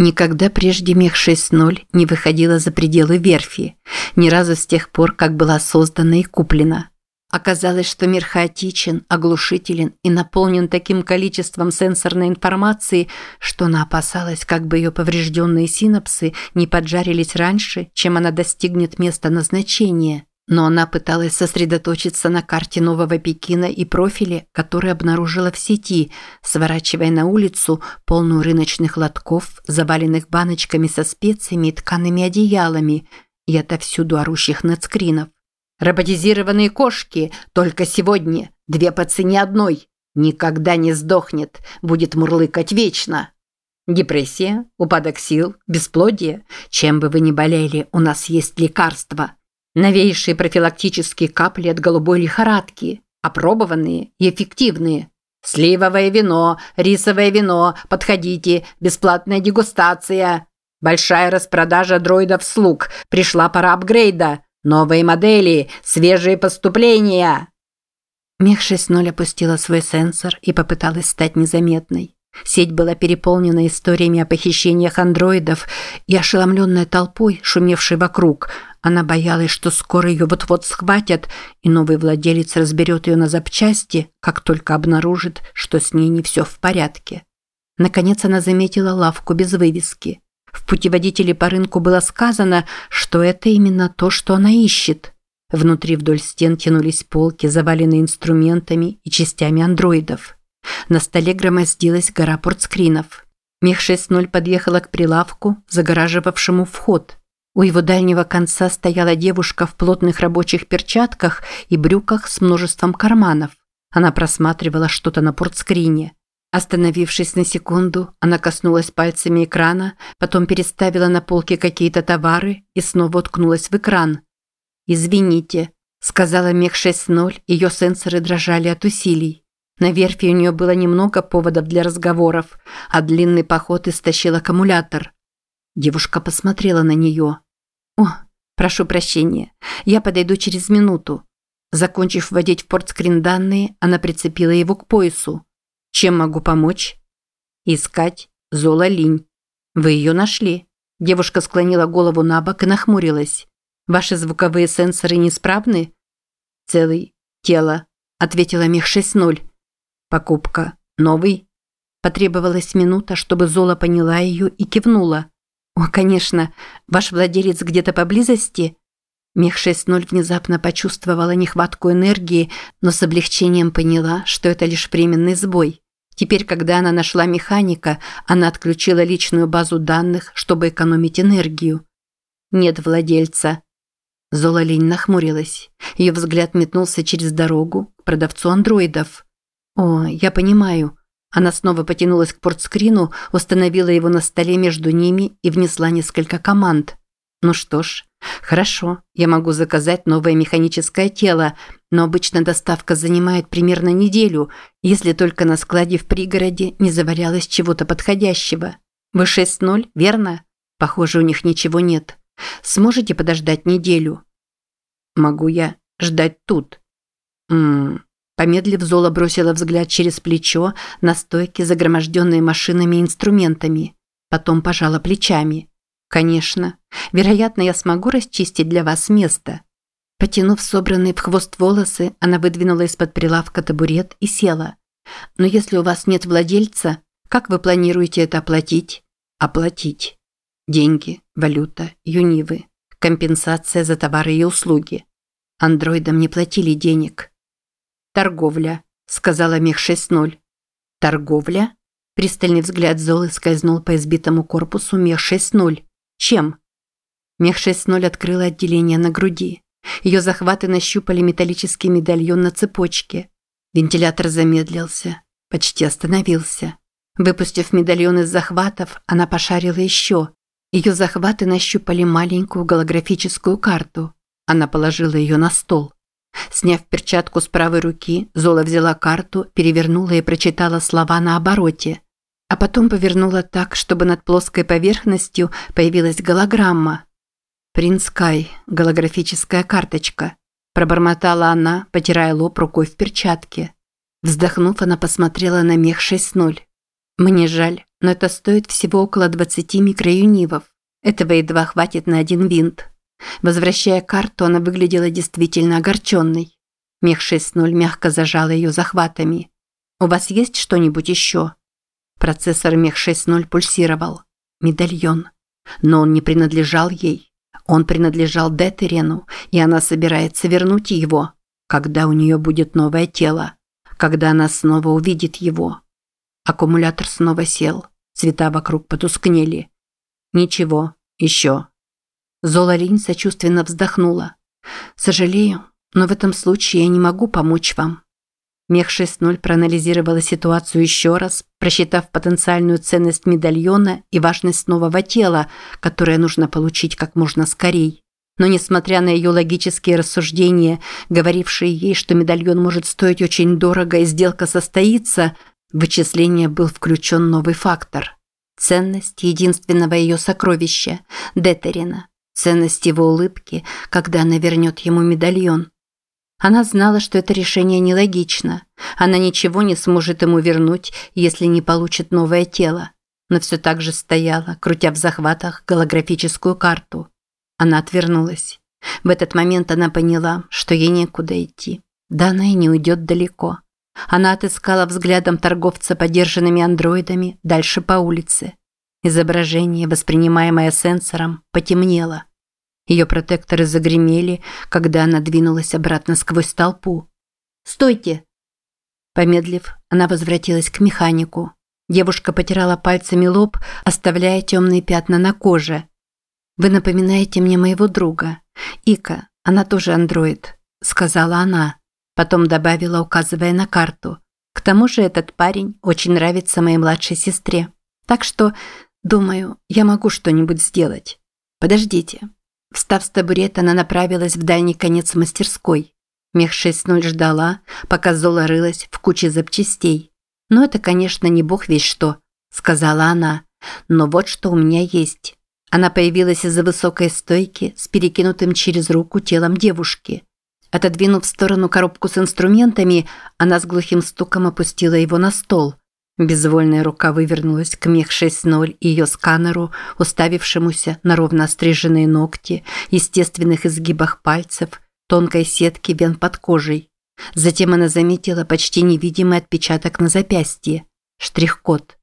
Никогда прежде мех 6.0 не выходила за пределы верфи, ни разу с тех пор, как была создана и куплена. Оказалось, что мир хаотичен, оглушителен и наполнен таким количеством сенсорной информации, что она опасалась, как бы ее поврежденные синапсы не поджарились раньше, чем она достигнет места назначения. Но она пыталась сосредоточиться на карте Нового Пекина и профиле, который обнаружила в сети, сворачивая на улицу, полную рыночных лотков, заваленных баночками со специями и ткаными одеялами, и отовсюду орущих надскринов. «Роботизированные кошки! Только сегодня! Две по цене одной! Никогда не сдохнет! Будет мурлыкать вечно!» Депрессия, упадок сил, бесплодие. Чем бы вы ни болели, у нас есть лекарства. Новейшие профилактические капли от голубой лихорадки, опробованные и эффективные. Сливовое вино, рисовое вино, подходите, бесплатная дегустация. Большая распродажа дроидов-слуг, пришла пора апгрейда. Новые модели, свежие поступления. Мех 6.0 опустила свой сенсор и попыталась стать незаметной. Сеть была переполнена историями о похищениях андроидов и ошеломленной толпой, шумевшей вокруг. Она боялась, что скоро ее вот-вот схватят, и новый владелец разберет ее на запчасти, как только обнаружит, что с ней не все в порядке. Наконец она заметила лавку без вывески. В путеводителе по рынку было сказано, что это именно то, что она ищет. Внутри вдоль стен тянулись полки, заваленные инструментами и частями андроидов. На столе громоздилась гора портскринов. Мех 6.0 подъехала к прилавку, загораживавшему вход. У его дальнего конца стояла девушка в плотных рабочих перчатках и брюках с множеством карманов. Она просматривала что-то на портскрине. Остановившись на секунду, она коснулась пальцами экрана, потом переставила на полке какие-то товары и снова уткнулась в экран. «Извините», – сказала Мех 6.0, ее сенсоры дрожали от усилий. На верфи у нее было немного поводов для разговоров, а длинный поход истощил аккумулятор. Девушка посмотрела на нее. «О, прошу прощения, я подойду через минуту». Закончив вводить в портскрин данные, она прицепила его к поясу. «Чем могу помочь?» «Искать Зола Линь». «Вы ее нашли?» Девушка склонила голову на бок и нахмурилась. «Ваши звуковые сенсоры неисправны?» «Целый. Тело», – ответила Мех 6.0. Покупка. Новый? Потребовалась минута, чтобы Зола поняла ее и кивнула. «О, конечно. Ваш владелец где-то поблизости?» Мех 6.0 внезапно почувствовала нехватку энергии, но с облегчением поняла, что это лишь временный сбой. Теперь, когда она нашла механика, она отключила личную базу данных, чтобы экономить энергию. «Нет владельца». Зола Линь нахмурилась. Ее взгляд метнулся через дорогу к продавцу андроидов. «О, я понимаю». Она снова потянулась к портскрину, установила его на столе между ними и внесла несколько команд. «Ну что ж, хорошо, я могу заказать новое механическое тело, но обычно доставка занимает примерно неделю, если только на складе в пригороде не завалялось чего-то подходящего. Вы 6-0, верно? Похоже, у них ничего нет. Сможете подождать неделю?» «Могу я ждать тут?» «Ммм, Помедлив, Зола бросила взгляд через плечо на стойки, загроможденные машинами и инструментами. Потом пожала плечами. «Конечно. Вероятно, я смогу расчистить для вас место». Потянув собранные в хвост волосы, она выдвинула из-под прилавка табурет и села. «Но если у вас нет владельца, как вы планируете это оплатить?» «Оплатить. Деньги, валюта, юнивы, компенсация за товары и услуги. Андроидам не платили денег, «Торговля», – сказала Мех 6.0. «Торговля?» Пристальный взгляд Золы скользнул по избитому корпусу Мех 6.0. «Чем?» Мех 6.0 открыла отделение на груди. Ее захваты нащупали металлический медальон на цепочке. Вентилятор замедлился, почти остановился. Выпустив медальон из захватов, она пошарила еще. Ее захваты нащупали маленькую голографическую карту. Она положила ее на стол. Сняв перчатку с правой руки, Зола взяла карту, перевернула и прочитала слова на обороте. А потом повернула так, чтобы над плоской поверхностью появилась голограмма. «Принц Кай. Голографическая карточка», – пробормотала она, потирая лоб рукой в перчатке. Вздохнув, она посмотрела на мех 6.0. Мне жаль, но это стоит всего около 20 микроюнивов. Этого едва хватит на один винт. Возвращая карту, она выглядела действительно огорченной. Мех 6.0 мягко зажал ее захватами. «У вас есть что-нибудь еще?» Процессор Мех 6.0 пульсировал. Медальон. Но он не принадлежал ей. Он принадлежал Детерену, и она собирается вернуть его, когда у нее будет новое тело, когда она снова увидит его. Аккумулятор снова сел. Цвета вокруг потускнели. Ничего, еще. Зола Ринь сочувственно вздохнула. Сожалею, но в этом случае я не могу помочь вам. Мех 6.0 проанализировала ситуацию еще раз, просчитав потенциальную ценность медальона и важность нового тела, которое нужно получить как можно скорей. Но несмотря на ее логические рассуждения, говорившие ей, что медальон может стоить очень дорого и сделка состоится, в вычисление был включен новый фактор – ценность единственного ее сокровища – Детерина, ценность его улыбки, когда она вернет ему медальон – она знала, что это решение нелогично. Она ничего не сможет ему вернуть, если не получит новое тело. Но все так же стояла, крутя в захватах голографическую карту. Она отвернулась. В этот момент она поняла, что ей некуда идти. Да она и не уйдет далеко. Она отыскала взглядом торговца подержанными андроидами дальше по улице. Изображение, воспринимаемое сенсором, потемнело. Ее протекторы загремели, когда она двинулась обратно сквозь толпу. «Стойте!» Помедлив, она возвратилась к механику. Девушка потирала пальцами лоб, оставляя темные пятна на коже. «Вы напоминаете мне моего друга. Ика, она тоже андроид», – сказала она. Потом добавила, указывая на карту. «К тому же этот парень очень нравится моей младшей сестре. Так что, думаю, я могу что-нибудь сделать. Подождите, Встав с табурета, она направилась в дальний конец мастерской. Мех 6.0 ждала, пока Зола рылась в куче запчастей. «Но это, конечно, не бог весь что», – сказала она. «Но вот что у меня есть». Она появилась из-за высокой стойки с перекинутым через руку телом девушки. Отодвинув в сторону коробку с инструментами, она с глухим стуком опустила его на стол – Безвольная рука вывернулась к мех 6.0 и ее сканеру, уставившемуся на ровно остриженные ногти, естественных изгибах пальцев, тонкой сетки вен под кожей. Затем она заметила почти невидимый отпечаток на запястье. Штрих-код.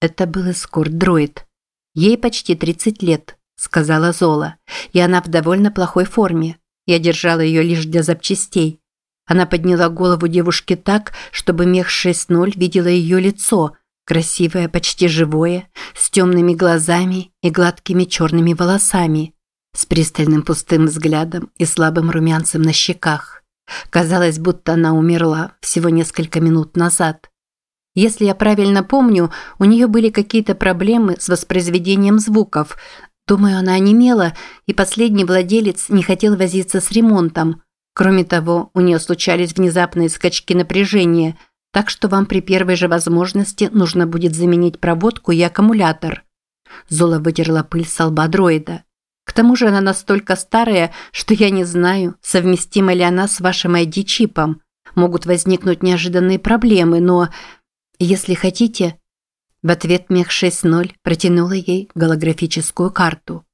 Это был эскорт-дроид. Ей почти 30 лет, сказала Зола, и она в довольно плохой форме. Я держала ее лишь для запчастей. Она подняла голову девушки так, чтобы мех 6.0 видела ее лицо, красивое, почти живое, с темными глазами и гладкими черными волосами, с пристальным пустым взглядом и слабым румянцем на щеках. Казалось, будто она умерла всего несколько минут назад. Если я правильно помню, у нее были какие-то проблемы с воспроизведением звуков. Думаю, она онемела, и последний владелец не хотел возиться с ремонтом – Кроме того, у нее случались внезапные скачки напряжения, так что вам при первой же возможности нужно будет заменить проводку и аккумулятор. Зола вытерла пыль с лба дроида. К тому же она настолько старая, что я не знаю, совместима ли она с вашим ID-чипом. Могут возникнуть неожиданные проблемы, но... Если хотите... В ответ Мех 6.0 протянула ей голографическую карту.